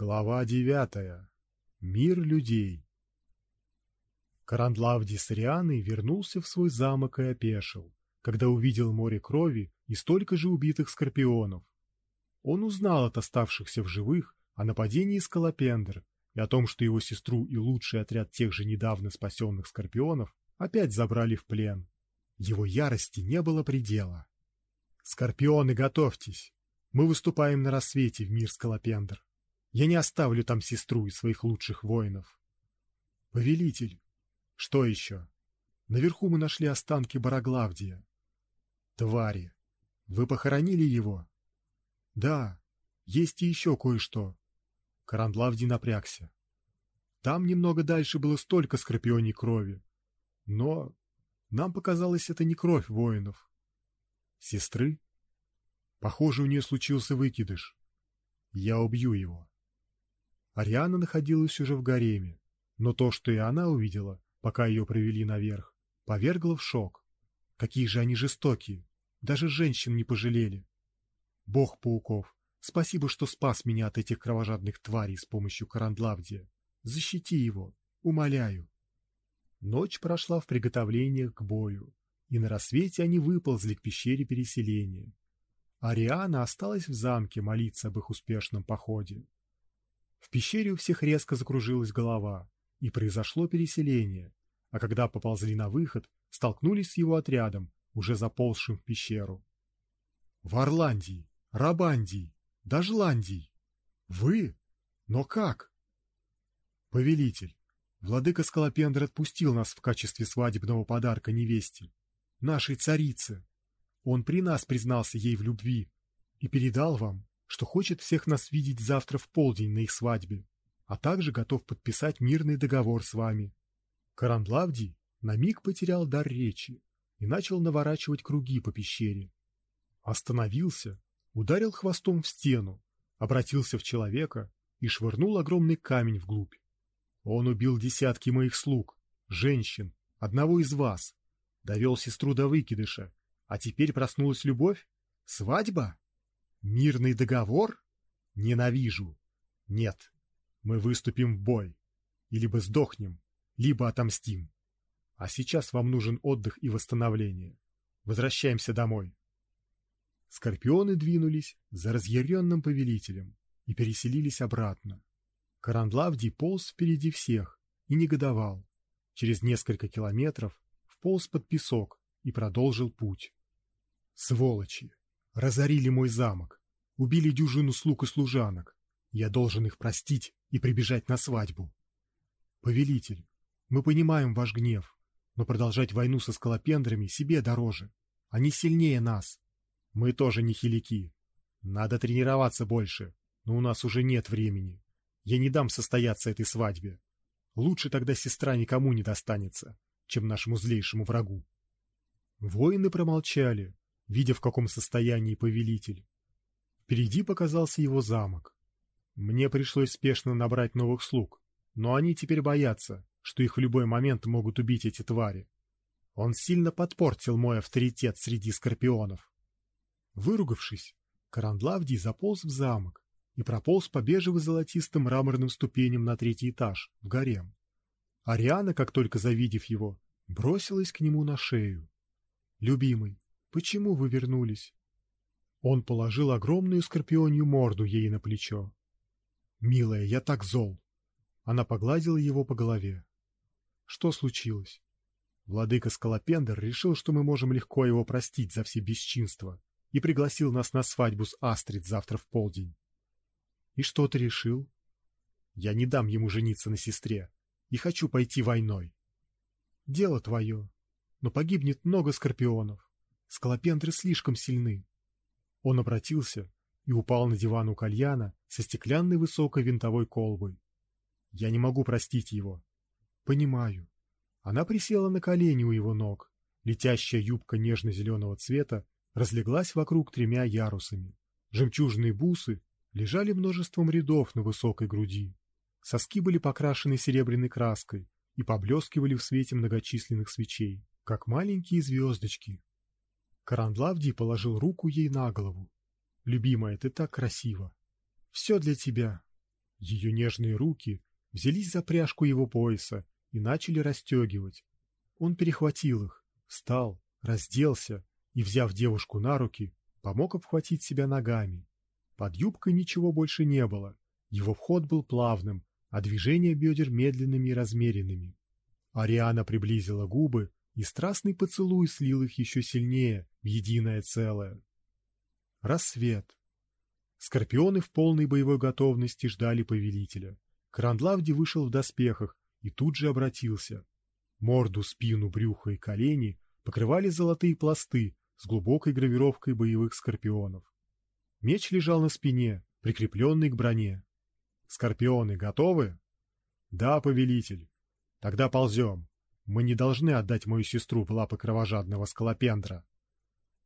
Глава девятая. Мир людей. Карандлавди с Рианой вернулся в свой замок и опешил, когда увидел море крови и столько же убитых скорпионов. Он узнал от оставшихся в живых о нападении Скалопендр и о том, что его сестру и лучший отряд тех же недавно спасенных скорпионов опять забрали в плен. Его ярости не было предела. «Скорпионы, готовьтесь! Мы выступаем на рассвете в мир Скалопендр!» Я не оставлю там сестру и своих лучших воинов. Повелитель. Что еще? Наверху мы нашли останки Бараглавдия. Твари. Вы похоронили его? Да. Есть и еще кое-что. Карандлавди напрягся. Там немного дальше было столько скорпионей крови. Но нам показалось, это не кровь воинов. Сестры? Похоже, у нее случился выкидыш. Я убью его. Ариана находилась уже в гареме, но то, что и она увидела, пока ее привели наверх, повергло в шок. Какие же они жестокие, даже женщин не пожалели. Бог пауков, спасибо, что спас меня от этих кровожадных тварей с помощью Карандлавдия. Защити его, умоляю. Ночь прошла в приготовлениях к бою, и на рассвете они выползли к пещере переселения. Ариана осталась в замке молиться об их успешном походе. В пещере у всех резко закружилась голова, и произошло переселение, а когда поползли на выход, столкнулись с его отрядом, уже заползшим в пещеру. Варландий, Рабандий, Дажландий. Вы? Но как? Повелитель, владыка Скалопендр отпустил нас в качестве свадебного подарка невесте, нашей царице. Он при нас признался ей в любви и передал вам что хочет всех нас видеть завтра в полдень на их свадьбе, а также готов подписать мирный договор с вами. Карандлавдий на миг потерял дар речи и начал наворачивать круги по пещере. Остановился, ударил хвостом в стену, обратился в человека и швырнул огромный камень вглубь. Он убил десятки моих слуг, женщин, одного из вас, довел сестру до выкидыша, а теперь проснулась любовь? Свадьба? Мирный договор? Ненавижу. Нет. Мы выступим в бой. И либо сдохнем, либо отомстим. А сейчас вам нужен отдых и восстановление. Возвращаемся домой. Скорпионы двинулись за разъяренным повелителем и переселились обратно. Карандлавдий полз впереди всех и негодовал. Через несколько километров вполз под песок и продолжил путь. Сволочи! Разорили мой замок, убили дюжину слуг и служанок. Я должен их простить и прибежать на свадьбу. Повелитель, мы понимаем ваш гнев, но продолжать войну со скалопендрами себе дороже. Они сильнее нас. Мы тоже не хилики. Надо тренироваться больше, но у нас уже нет времени. Я не дам состояться этой свадьбе. Лучше тогда сестра никому не достанется, чем нашему злейшему врагу. Воины промолчали, видя, в каком состоянии повелитель. Впереди показался его замок. Мне пришлось спешно набрать новых слуг, но они теперь боятся, что их в любой момент могут убить эти твари. Он сильно подпортил мой авторитет среди скорпионов. Выругавшись, Карандлавдий заполз в замок и прополз по бежево-золотистым мраморным ступеням на третий этаж, в гарем. Ариана, как только завидев его, бросилась к нему на шею. «Любимый, Почему вы вернулись? Он положил огромную скорпионью морду ей на плечо. Милая, я так зол. Она погладила его по голове. Что случилось? Владыка Скалопендер решил, что мы можем легко его простить за все бесчинства, и пригласил нас на свадьбу с Астрид завтра в полдень. И что ты решил? Я не дам ему жениться на сестре и хочу пойти войной. Дело твое, но погибнет много скорпионов. Скалопендры слишком сильны. Он обратился и упал на диван у кальяна со стеклянной высокой винтовой колбой. Я не могу простить его. Понимаю. Она присела на колени у его ног. Летящая юбка нежно-зеленого цвета разлеглась вокруг тремя ярусами. Жемчужные бусы лежали множеством рядов на высокой груди. Соски были покрашены серебряной краской и поблескивали в свете многочисленных свечей, как маленькие звездочки Карандлавди положил руку ей на голову. «Любимая, ты так красива! Все для тебя! Ее нежные руки взялись за пряжку его пояса и начали расстегивать. Он перехватил их, встал, разделся и, взяв девушку на руки, помог обхватить себя ногами. Под юбкой ничего больше не было. Его вход был плавным, а движения бедер медленными и размеренными. Ариана приблизила губы, и страстный поцелуй слил их еще сильнее в единое целое. Рассвет. Скорпионы в полной боевой готовности ждали повелителя. Крандлавди вышел в доспехах и тут же обратился. Морду, спину, брюхо и колени покрывали золотые пласты с глубокой гравировкой боевых скорпионов. Меч лежал на спине, прикрепленный к броне. Скорпионы готовы? Да, повелитель. Тогда ползем. Мы не должны отдать мою сестру в лапы кровожадного скалопендра.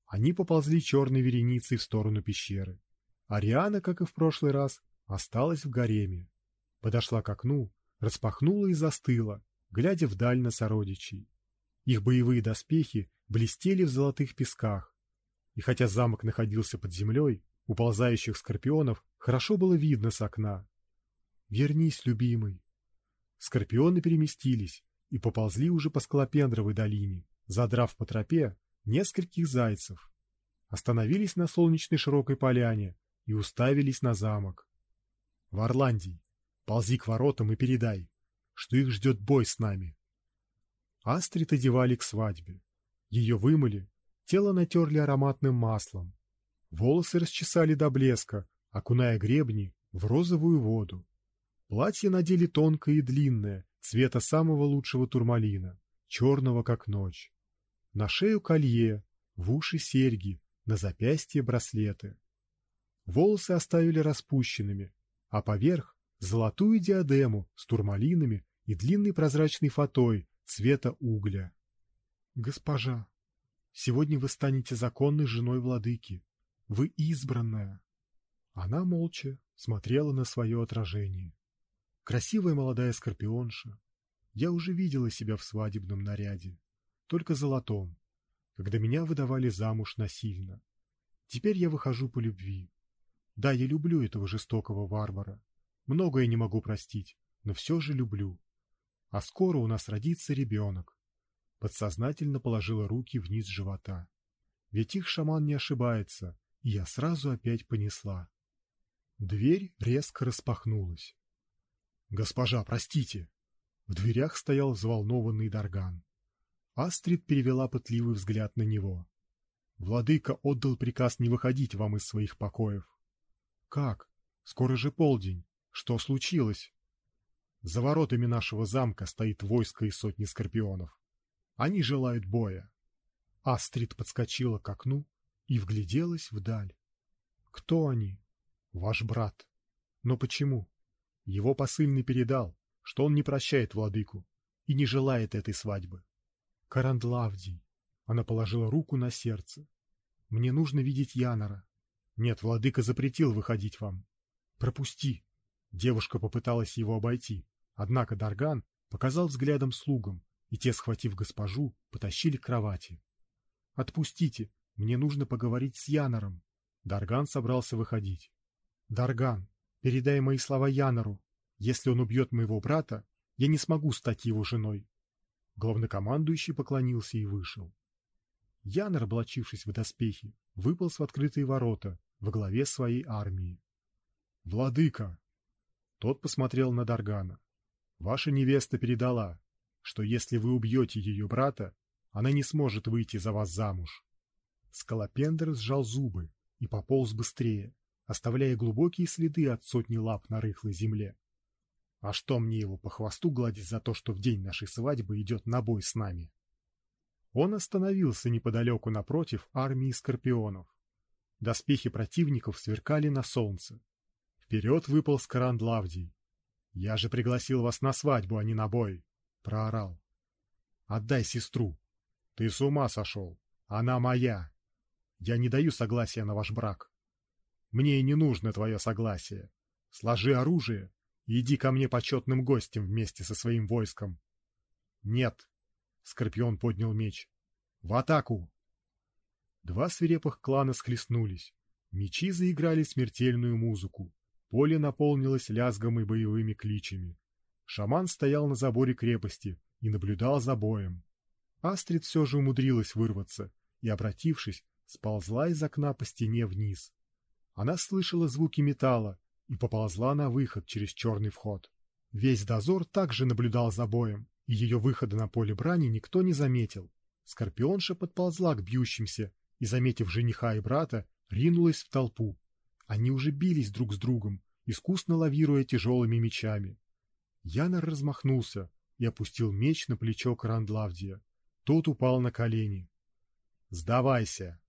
Они поползли черной вереницей в сторону пещеры. Ариана, как и в прошлый раз, осталась в гареме. Подошла к окну, распахнула и застыла, глядя вдаль на сородичей. Их боевые доспехи блестели в золотых песках. И хотя замок находился под землей, уползающих скорпионов хорошо было видно с окна. «Вернись, любимый!» Скорпионы переместились и поползли уже по Скалопендровой долине, задрав по тропе нескольких зайцев. Остановились на солнечной широкой поляне и уставились на замок. В Орландии. Ползи к воротам и передай, что их ждет бой с нами. Астрид одевали к свадьбе. Ее вымыли, тело натерли ароматным маслом. Волосы расчесали до блеска, окуная гребни в розовую воду. Платье надели тонкое и длинное, цвета самого лучшего турмалина, черного как ночь. На шею колье, в уши серьги, на запястье браслеты. Волосы оставили распущенными, а поверх золотую диадему с турмалинами и длинной прозрачной фатой цвета угля. Госпожа, сегодня вы станете законной женой владыки. Вы избранная. Она молча смотрела на свое отражение. Красивая молодая скорпионша. Я уже видела себя в свадебном наряде только золотом, когда меня выдавали замуж насильно. Теперь я выхожу по любви. Да, я люблю этого жестокого варвара. Многое не могу простить, но все же люблю. А скоро у нас родится ребенок. Подсознательно положила руки вниз живота. Ведь их шаман не ошибается, и я сразу опять понесла. Дверь резко распахнулась. «Госпожа, простите!» В дверях стоял взволнованный Дарган. Астрид перевела пытливый взгляд на него. Владыка отдал приказ не выходить вам из своих покоев. Как? Скоро же полдень. Что случилось? За воротами нашего замка стоит войско из сотни скорпионов. Они желают боя. Астрид подскочила к окну и вгляделась вдаль. Кто они? Ваш брат. Но почему? Его посыльный передал, что он не прощает владыку и не желает этой свадьбы. Карандлавдий. Она положила руку на сердце. Мне нужно видеть Янора. Нет, владыка запретил выходить вам. Пропусти. Девушка попыталась его обойти, однако Дарган показал взглядом слугам, и те, схватив госпожу, потащили к кровати. Отпустите, мне нужно поговорить с Янором. Дарган собрался выходить. Дарган, передай мои слова Янору. Если он убьет моего брата, я не смогу стать его женой. Главнокомандующий поклонился и вышел. Янор, облачившись в доспехи, выполз в открытые ворота во главе своей армии. «Владыка!» Тот посмотрел на Даргана. «Ваша невеста передала, что если вы убьете ее брата, она не сможет выйти за вас замуж». Скалопендр сжал зубы и пополз быстрее, оставляя глубокие следы от сотни лап на рыхлой земле. А что мне его по хвосту гладить за то, что в день нашей свадьбы идет на бой с нами? Он остановился неподалеку напротив армии скорпионов. Доспехи противников сверкали на солнце. Вперед выпал Скаранд Лавдий. «Я же пригласил вас на свадьбу, а не на бой!» — проорал. «Отдай сестру! Ты с ума сошел! Она моя! Я не даю согласия на ваш брак. Мне и не нужно твое согласие. Сложи оружие Иди ко мне почетным гостем вместе со своим войском. Нет. Скорпион поднял меч. В атаку! Два свирепых клана схлестнулись. Мечи заиграли смертельную музыку. Поле наполнилось лязгом и боевыми кличами. Шаман стоял на заборе крепости и наблюдал за боем. Астрид все же умудрилась вырваться и, обратившись, сползла из окна по стене вниз. Она слышала звуки металла и поползла на выход через черный вход. Весь дозор также наблюдал за боем, и ее выхода на поле брани никто не заметил. Скорпионша подползла к бьющимся и, заметив жениха и брата, ринулась в толпу. Они уже бились друг с другом, искусно лавируя тяжелыми мечами. Янор размахнулся и опустил меч на плечо Карандлавдия. Тот упал на колени. «Сдавайся!»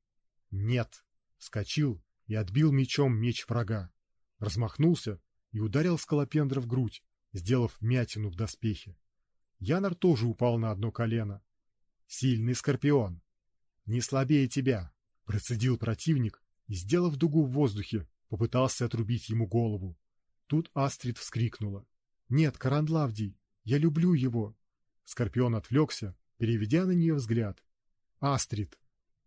«Нет!» Вскочил и отбил мечом меч врага. Размахнулся и ударил скалопендра в грудь, сделав мятину в доспехе. Янор тоже упал на одно колено. «Сильный скорпион!» «Не слабее тебя!» Процедил противник и, сделав дугу в воздухе, попытался отрубить ему голову. Тут Астрид вскрикнула. «Нет, Карандлавдий, я люблю его!» Скорпион отвлекся, переведя на нее взгляд. «Астрид!»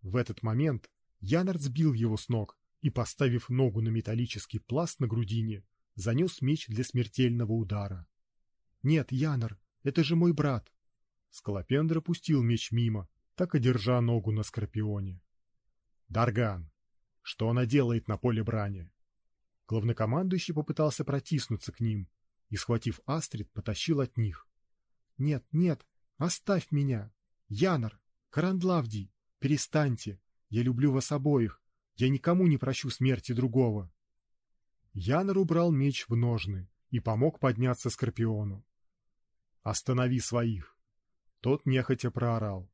В этот момент Янард сбил его с ног и, поставив ногу на металлический пласт на грудине, занес меч для смертельного удара. «Нет, Янар, это же мой брат!» Скалопендр опустил меч мимо, так и держа ногу на скорпионе. «Дарган! Что она делает на поле брани?» Главнокомандующий попытался протиснуться к ним и, схватив Астрид, потащил от них. «Нет, нет, оставь меня! Янар! Карандлавдий! Перестаньте! Я люблю вас обоих! Я никому не прощу смерти другого!» Янар убрал меч в ножны и помог подняться Скорпиону. «Останови своих!» Тот нехотя проорал.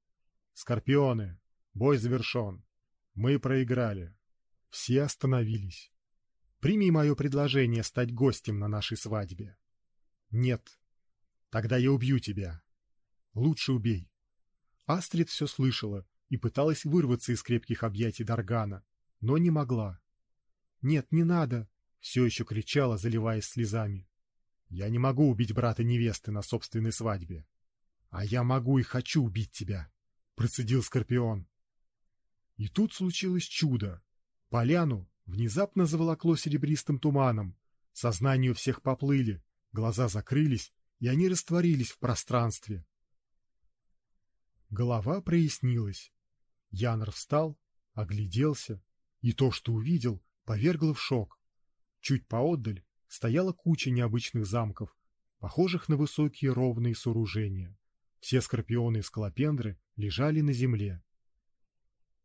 «Скорпионы! Бой завершен! Мы проиграли!» Все остановились. «Прими мое предложение стать гостем на нашей свадьбе!» «Нет!» «Тогда я убью тебя!» «Лучше убей!» Астрид все слышала и пыталась вырваться из крепких объятий Даргана, но не могла. «Нет, не надо!» — все еще кричала, заливаясь слезами. «Я не могу убить брата невесты на собственной свадьбе!» «А я могу и хочу убить тебя!» — процедил Скорпион. И тут случилось чудо. Поляну внезапно заволокло серебристым туманом. Сознанию всех поплыли, глаза закрылись, и они растворились в пространстве. Голова прояснилась. Янр встал, огляделся, и то, что увидел, повергло в шок. Чуть поотдаль стояла куча необычных замков, похожих на высокие ровные сооружения. Все скорпионы и скалопендры лежали на земле.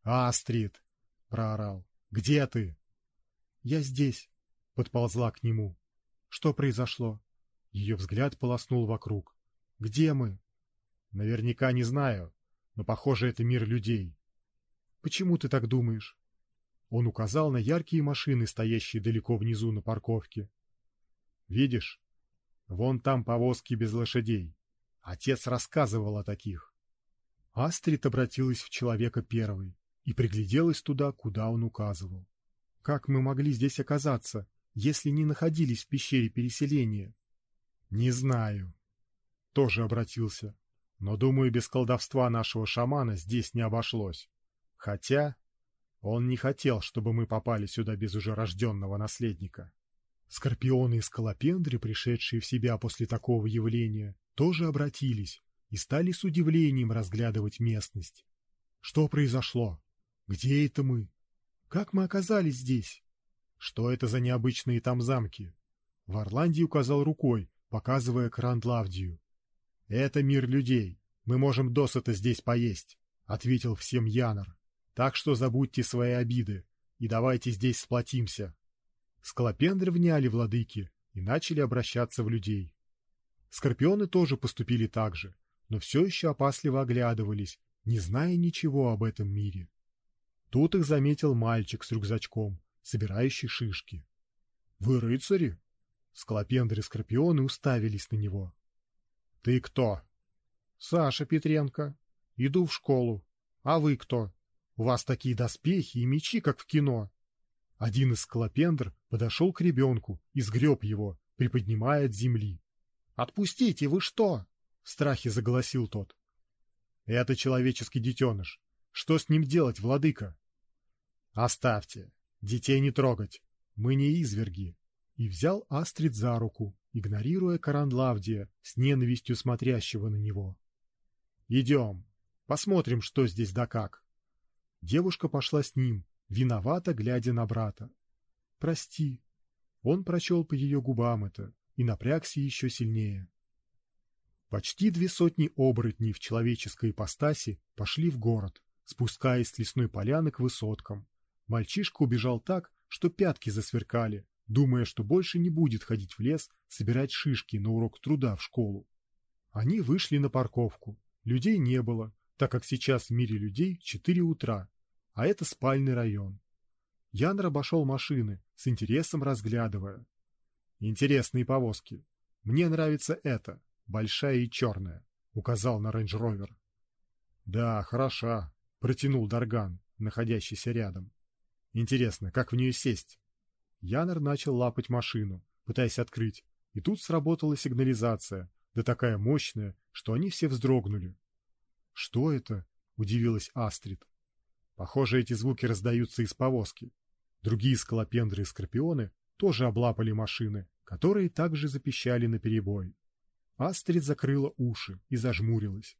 «Астрид!» — проорал. «Где ты?» «Я здесь», — подползла к нему. «Что произошло?» Ее взгляд полоснул вокруг. «Где мы?» «Наверняка не знаю, но, похоже, это мир людей». «Почему ты так думаешь?» Он указал на яркие машины, стоящие далеко внизу на парковке. «Видишь? Вон там повозки без лошадей. Отец рассказывал о таких». Астрид обратилась в человека первой и пригляделась туда, куда он указывал. Как мы могли здесь оказаться, если не находились в пещере переселения? Не знаю. Тоже обратился. Но, думаю, без колдовства нашего шамана здесь не обошлось. Хотя он не хотел, чтобы мы попали сюда без уже рожденного наследника. Скорпионы и скалопендры, пришедшие в себя после такого явления, тоже обратились и стали с удивлением разглядывать местность. Что произошло? Где это мы? Как мы оказались здесь? Что это за необычные там замки? Варландий указал рукой, показывая Крандлавдию. Это мир людей. Мы можем досыта здесь поесть, ответил всем Янор. Так что забудьте свои обиды и давайте здесь сплотимся. Скалопендры вняли владыки и начали обращаться в людей. Скорпионы тоже поступили так же, но все еще опасливо оглядывались, не зная ничего об этом мире. Тут их заметил мальчик с рюкзачком, собирающий шишки. — Вы рыцари? Скалопендры и скорпионы уставились на него. — Ты кто? — Саша Петренко. Иду в школу. А вы кто? У вас такие доспехи и мечи, как в кино. Один из скалопендр подошел к ребенку и сгреб его, приподнимая от земли. — Отпустите, вы что? — в страхе заголосил тот. — Это человеческий детеныш. Что с ним делать, владыка? Оставьте. Детей не трогать. Мы не изверги. и взял Астрид за руку, игнорируя Каранлавдия с ненавистью смотрящего на него. «Идем, посмотрим, что здесь да как». Девушка пошла с ним, виновато глядя на брата. «Прости». Он прочел по ее губам это и напрягся еще сильнее. Почти две сотни оборотней в человеческой ипостаси пошли в город, спускаясь с лесной поляны к высоткам. Мальчишка убежал так, что пятки засверкали, думая, что больше не будет ходить в лес собирать шишки на урок труда в школу. Они вышли на парковку. Людей не было, так как сейчас в мире людей четыре утра, а это спальный район. Янер обошел машины, с интересом разглядывая. Интересные повозки. Мне нравится эта, большая и черная, указал на рейндж-ровер. Да, хороша, протянул Дарган, находящийся рядом. Интересно, как в нее сесть? Янер начал лапать машину, пытаясь открыть, и тут сработала сигнализация, да такая мощная, что они все вздрогнули. Что это? удивилась Астрид. Похоже, эти звуки раздаются из повозки. Другие скалопендры и скорпионы тоже облапали машины, которые также запищали наперебой. Астрид закрыла уши и зажмурилась.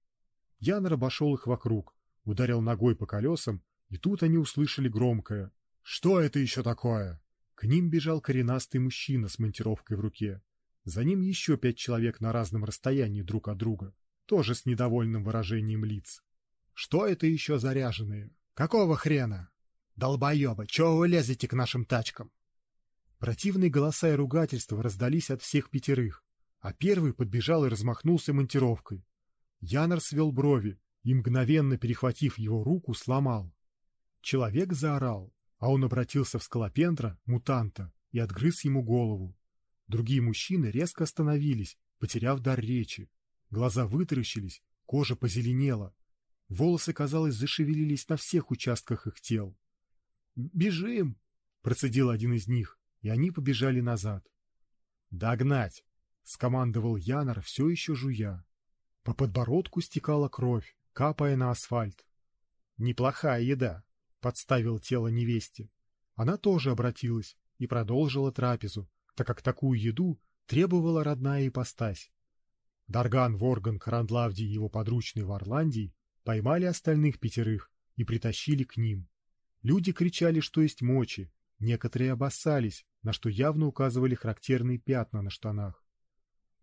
Янер обошел их вокруг, ударил ногой по колесам, и тут они услышали громкое «Что это еще такое?» К ним бежал коренастый мужчина с монтировкой в руке. За ним еще пять человек на разном расстоянии друг от друга, тоже с недовольным выражением лиц. Что это еще заряженные? Какого хрена? Долбоебы, чего вы лезете к нашим тачкам? Противные голоса и ругательства раздались от всех пятерых, а первый подбежал и размахнулся монтировкой. Янор свел брови и, мгновенно перехватив его руку, сломал. Человек заорал, а он обратился в скалопендра, мутанта, и отгрыз ему голову. Другие мужчины резко остановились, потеряв дар речи. Глаза вытаращились, кожа позеленела. Волосы, казалось, зашевелились на всех участках их тел. «Бежим!» — процедил один из них, и они побежали назад. «Догнать!» — скомандовал Янор, все еще жуя. По подбородку стекала кровь, капая на асфальт. «Неплохая еда!» подставил тело невесте. Она тоже обратилась и продолжила трапезу, так как такую еду требовала родная ипостась. Дарган, Ворган, Карандлавди и его подручный в Орландии поймали остальных пятерых и притащили к ним. Люди кричали, что есть мочи, некоторые обоссались, на что явно указывали характерные пятна на штанах.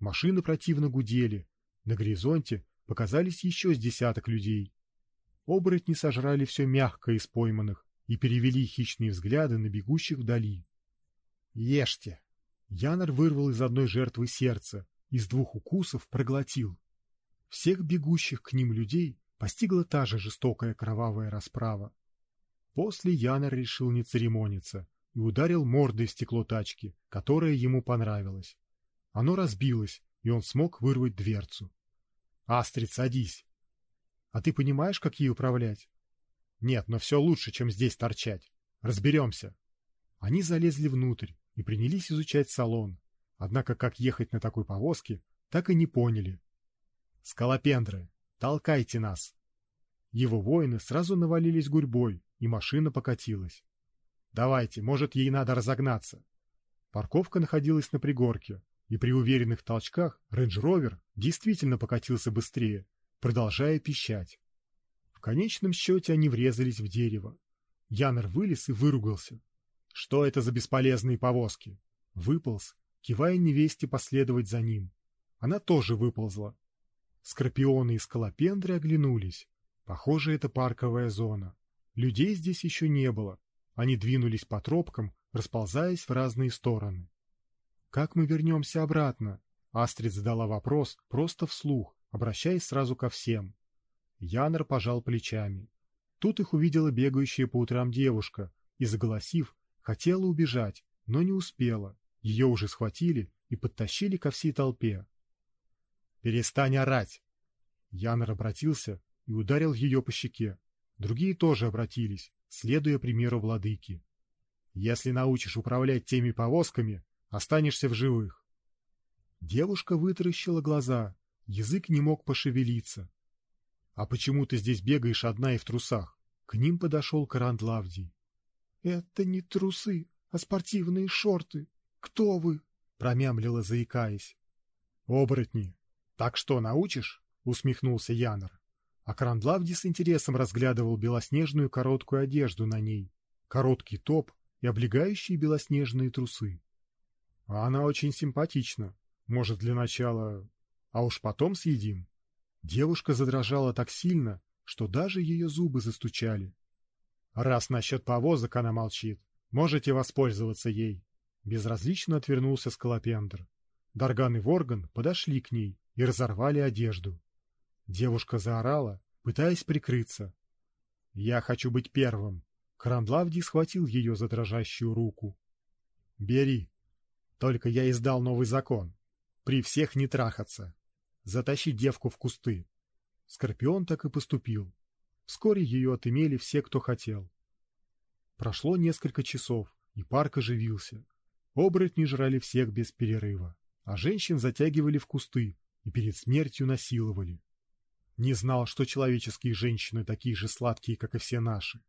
Машины противно гудели, на горизонте показались еще с десяток людей. Оборотни сожрали все мягкое из пойманных и перевели хищные взгляды на бегущих вдали. «Ешьте!» Янор вырвал из одной жертвы сердце, из двух укусов проглотил. Всех бегущих к ним людей постигла та же жестокая кровавая расправа. После Янор решил не церемониться и ударил мордой стекло тачки, которая ему понравилась. Оно разбилось, и он смог вырвать дверцу. «Астрид, садись!» А ты понимаешь, как ей управлять? Нет, но все лучше, чем здесь торчать. Разберемся. Они залезли внутрь и принялись изучать салон. Однако как ехать на такой повозке, так и не поняли. Скалопендры, толкайте нас. Его воины сразу навалились гурьбой, и машина покатилась. Давайте, может, ей надо разогнаться. Парковка находилась на пригорке, и при уверенных толчках рейндж-ровер действительно покатился быстрее, продолжая пищать. В конечном счете они врезались в дерево. Янер вылез и выругался. Что это за бесполезные повозки? Выполз, кивая невесте последовать за ним. Она тоже выползла. Скорпионы и сколопендры оглянулись. Похоже, это парковая зона. Людей здесь еще не было. Они двинулись по тропкам, расползаясь в разные стороны. Как мы вернемся обратно? Астрид задала вопрос просто вслух, обращаясь сразу ко всем. Янер пожал плечами. Тут их увидела бегающая по утрам девушка и, заголосив, хотела убежать, но не успела. Ее уже схватили и подтащили ко всей толпе. «Перестань орать!» Янер обратился и ударил ее по щеке. Другие тоже обратились, следуя примеру владыки. «Если научишь управлять теми повозками, останешься в живых». Девушка вытаращила глаза, Язык не мог пошевелиться. «А почему ты здесь бегаешь одна и в трусах?» К ним подошел Карандлавдий. «Это не трусы, а спортивные шорты. Кто вы? промямлила, заикаясь. Оборотни. Так что, научишь? усмехнулся Янор. А Крандлавди с интересом разглядывал белоснежную короткую одежду на ней, короткий топ и облегающие белоснежные трусы. А она очень симпатична. Может, для начала... А уж потом съедим. Девушка задрожала так сильно, что даже ее зубы застучали. Раз насчет повозок она молчит, можете воспользоваться ей. Безразлично отвернулся Скалопендр. Дарган и Ворган подошли к ней и разорвали одежду. Девушка заорала, пытаясь прикрыться. «Я хочу быть первым!» Крандлавди схватил ее за дрожащую руку. «Бери. Только я издал новый закон. При всех не трахаться. Затащи девку в кусты». Скорпион так и поступил. Вскоре ее отымели все, кто хотел. Прошло несколько часов, и парк оживился. Оборотни жрали всех без перерыва, а женщин затягивали в кусты и перед смертью насиловали. Не знал, что человеческие женщины такие же сладкие, как и все наши.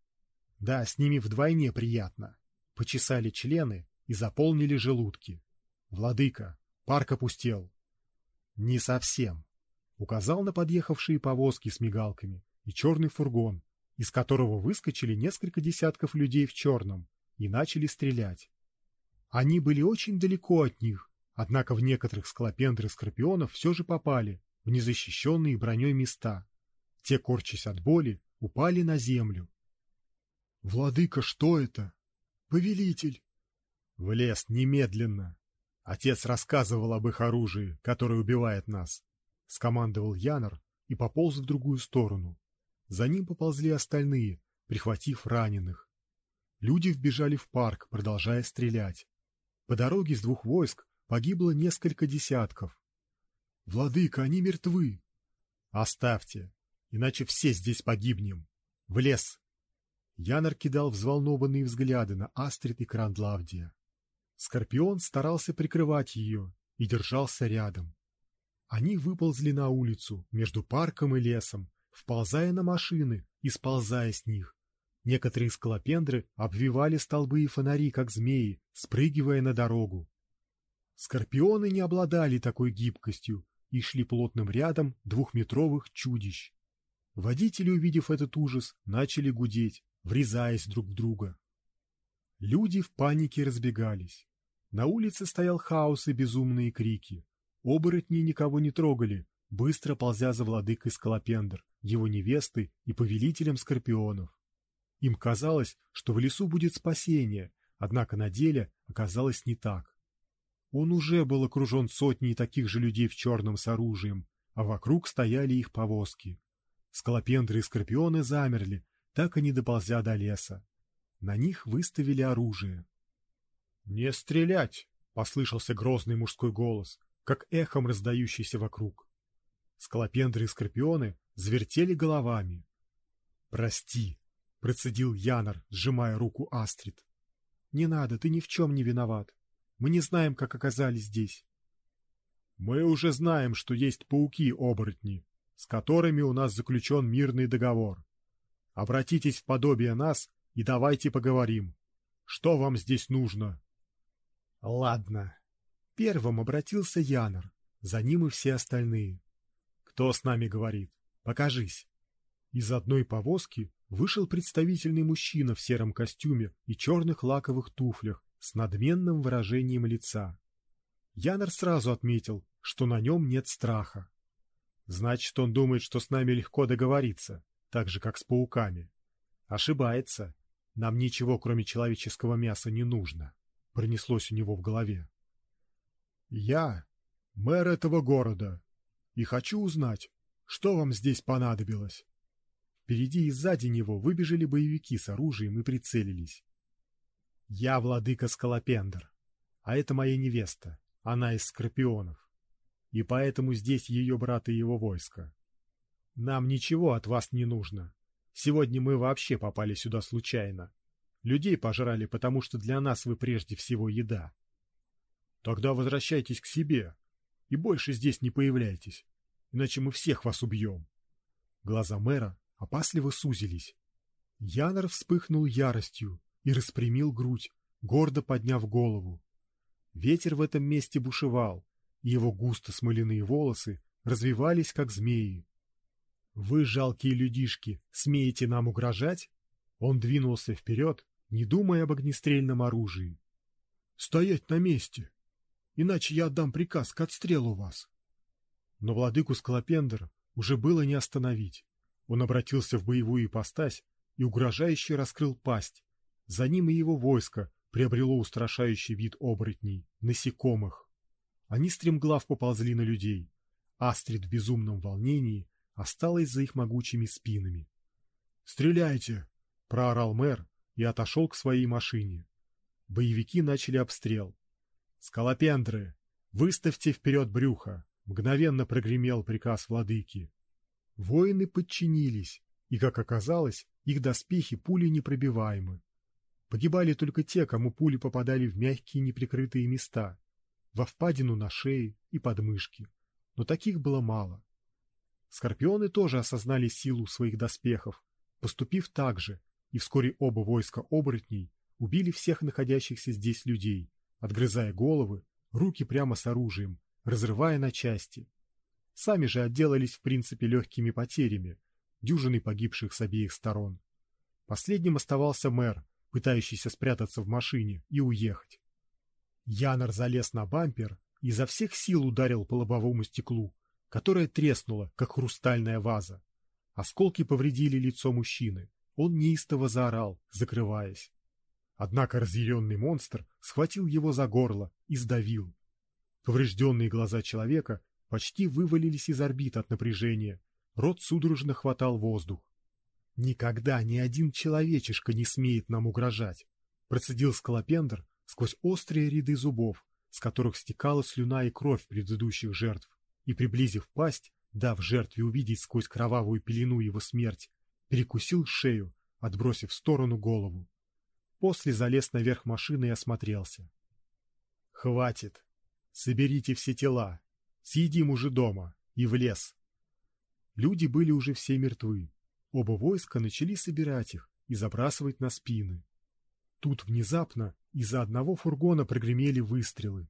Да, с ними вдвойне приятно. Почесали члены и заполнили желудки. Владыка, парк опустел. Не совсем. Указал на подъехавшие повозки с мигалками и черный фургон, из которого выскочили несколько десятков людей в черном и начали стрелять. Они были очень далеко от них, однако в некоторых склопендры скорпионов все же попали в незащищенные броней места. Те, корчась от боли, упали на землю. — Владыка, что это? — Повелитель. — В лес немедленно. Отец рассказывал об их оружии, которое убивает нас. Скомандовал Янор и пополз в другую сторону. За ним поползли остальные, прихватив раненых. Люди вбежали в парк, продолжая стрелять. По дороге с двух войск погибло несколько десятков. Владыка, они мертвы. Оставьте, иначе все здесь погибнем. В лес. Янор кидал взволнованные взгляды на Астрид и Крандлавдия. Скорпион старался прикрывать ее и держался рядом. Они выползли на улицу между парком и лесом, вползая на машины и сползая с них. Некоторые скалопендры обвивали столбы и фонари, как змеи, спрыгивая на дорогу. Скорпионы не обладали такой гибкостью и шли плотным рядом двухметровых чудищ. Водители, увидев этот ужас, начали гудеть, врезаясь друг в друга. Люди в панике разбегались. На улице стоял хаос и безумные крики. Оборотни никого не трогали, быстро ползя за владыкой Скалопендр, его невестой и повелителем скорпионов. Им казалось, что в лесу будет спасение, однако на деле оказалось не так. Он уже был окружен сотней таких же людей в черном с оружием, а вокруг стояли их повозки. Скалопендры и скорпионы замерли, так и не доползя до леса. На них выставили оружие. «Не стрелять!» — послышался грозный мужской голос, как эхом раздающийся вокруг. Скалопендры и скорпионы завертели головами. «Прости!» — процедил Янор, сжимая руку Астрид. «Не надо, ты ни в чем не виноват. Мы не знаем, как оказались здесь. Мы уже знаем, что есть пауки-оборотни, с которыми у нас заключен мирный договор. Обратитесь в подобие нас и давайте поговорим. Что вам здесь нужно? Ладно. Первым обратился Янор, за ним и все остальные. Кто с нами говорит? Покажись. Из одной повозки вышел представительный мужчина в сером костюме и черных лаковых туфлях с надменным выражением лица. Янер сразу отметил, что на нем нет страха. Значит, он думает, что с нами легко договориться, так же, как с пауками. Ошибается. Нам ничего, кроме человеческого мяса, не нужно. Пронеслось у него в голове. Я мэр этого города и хочу узнать, что вам здесь понадобилось. Впереди и сзади него выбежали боевики с оружием и прицелились. Я владыка Скалопендр, а это моя невеста, она из Скорпионов. И поэтому здесь ее брат и его войско. Нам ничего от вас не нужно. Сегодня мы вообще попали сюда случайно. Людей пожрали, потому что для нас вы прежде всего еда. Тогда возвращайтесь к себе и больше здесь не появляйтесь, иначе мы всех вас убьем. Глаза мэра опасливо сузились. Янор вспыхнул яростью и распрямил грудь, гордо подняв голову. Ветер в этом месте бушевал, и его густо смоляные волосы развивались, как змеи. «Вы, жалкие людишки, смеете нам угрожать?» Он двинулся вперед, не думая об огнестрельном оружии. «Стоять на месте! Иначе я отдам приказ к отстрелу вас!» Но владыку Скалопендр уже было не остановить. Он обратился в боевую ипостась и угрожающе раскрыл пасть. За ним и его войско приобрело устрашающий вид оборотней, насекомых. Они стремглав поползли на людей. Астрид в безумном волнении осталась за их могучими спинами. «Стреляйте!» — проорал мэр и отошел к своей машине. Боевики начали обстрел. «Скалопендры! Выставьте вперед брюхо!» — мгновенно прогремел приказ владыки. Воины подчинились, и, как оказалось, их доспехи пули непробиваемы. Погибали только те, кому пули попадали в мягкие неприкрытые места, во впадину на шее и подмышки, но таких было мало. Скорпионы тоже осознали силу своих доспехов, поступив так же, и вскоре оба войска оборотней убили всех находящихся здесь людей, отгрызая головы, руки прямо с оружием, разрывая на части. Сами же отделались в принципе легкими потерями, дюжиной погибших с обеих сторон. Последним оставался мэр, пытающийся спрятаться в машине и уехать. Янор залез на бампер и изо всех сил ударил по лобовому стеклу, которое треснуло, как хрустальная ваза. Осколки повредили лицо мужчины. Он неистово заорал, закрываясь. Однако разъяренный монстр схватил его за горло и сдавил. Поврежденные глаза человека почти вывалились из орбит от напряжения. Рот судорожно хватал воздух. Никогда ни один человечишка не смеет нам угрожать, процедил Скалопендр сквозь острые ряды зубов, с которых стекала слюна и кровь предыдущих жертв, и приблизив пасть, дав жертве увидеть сквозь кровавую пелену его смерть, перекусил шею, отбросив в сторону голову. После залез наверх машины и осмотрелся. Хватит. Соберите все тела, Съедим уже дома и в лес. Люди были уже все мертвы. Оба войска начали собирать их и забрасывать на спины. Тут внезапно из-за одного фургона прогремели выстрелы.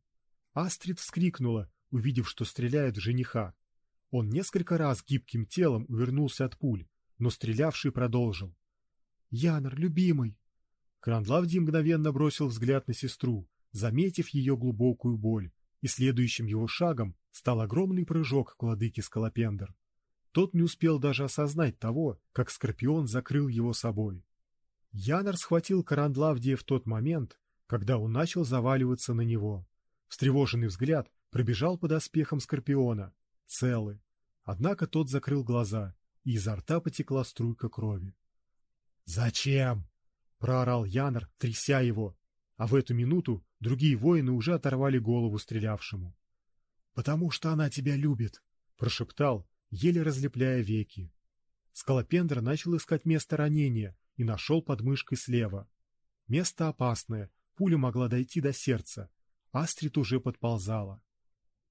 Астрид вскрикнула, увидев, что стреляют в жениха. Он несколько раз гибким телом увернулся от пуль, но стрелявший продолжил. Янор, любимый. Крандлавди мгновенно бросил взгляд на сестру, заметив ее глубокую боль, и следующим его шагом стал огромный прыжок к владыке Скалопендр. Тот не успел даже осознать того, как Скорпион закрыл его собой. Янар схватил Карандлавдия в тот момент, когда он начал заваливаться на него. Встревоженный взгляд пробежал под оспехом Скорпиона. Целый. Однако тот закрыл глаза, и изо рта потекла струйка крови. «Зачем?» — проорал Янар, тряся его. А в эту минуту другие воины уже оторвали голову стрелявшему потому что она тебя любит, прошептал, еле разлепляя веки. Скалопендр начал искать место ранения и нашел под мышкой слева. Место опасное, пуля могла дойти до сердца. Астрид уже подползала.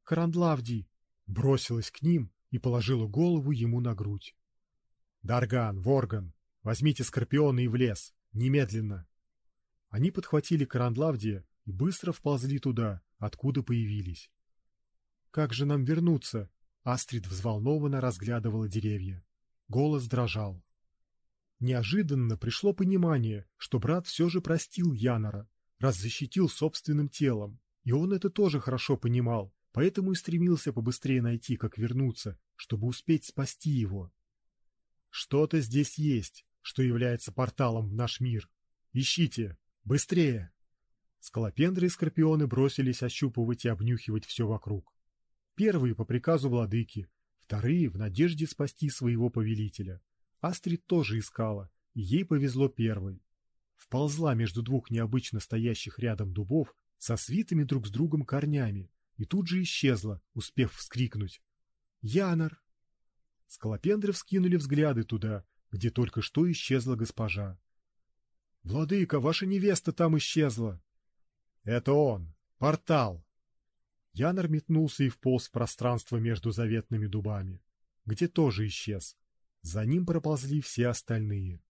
Карандлавди бросилась к ним и положила голову ему на грудь. Дарган, Ворган, возьмите скорпиона и в лес, немедленно. Они подхватили Карандлавдия и быстро вползли туда, откуда появились. Как же нам вернуться? Астрид взволнованно разглядывала деревья. Голос дрожал. Неожиданно пришло понимание, что брат все же простил Янора, раз защитил собственным телом, и он это тоже хорошо понимал, поэтому и стремился побыстрее найти, как вернуться, чтобы успеть спасти его. Что-то здесь есть, что является порталом в наш мир. Ищите, быстрее! Скалопендры и скорпионы бросились ощупывать и обнюхивать все вокруг. Первые по приказу владыки, вторые в надежде спасти своего повелителя. Астрид тоже искала, и ей повезло первой. Вползла между двух необычно стоящих рядом дубов со свитыми друг с другом корнями и тут же исчезла, успев вскрикнуть: "Янор!" Скалопендры вскинули взгляды туда, где только что исчезла госпожа. Владыка, ваша невеста там исчезла. Это он, портал. Янор метнулся и вполз в пространство между заветными дубами, где тоже исчез. За ним проползли все остальные.